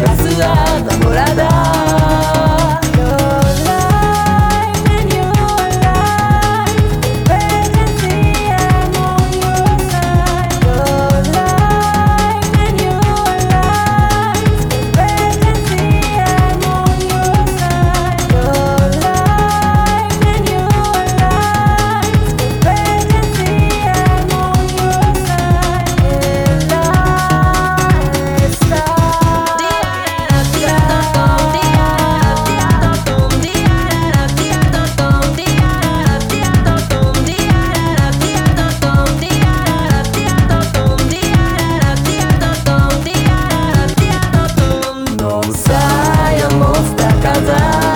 la ciudad morada. together.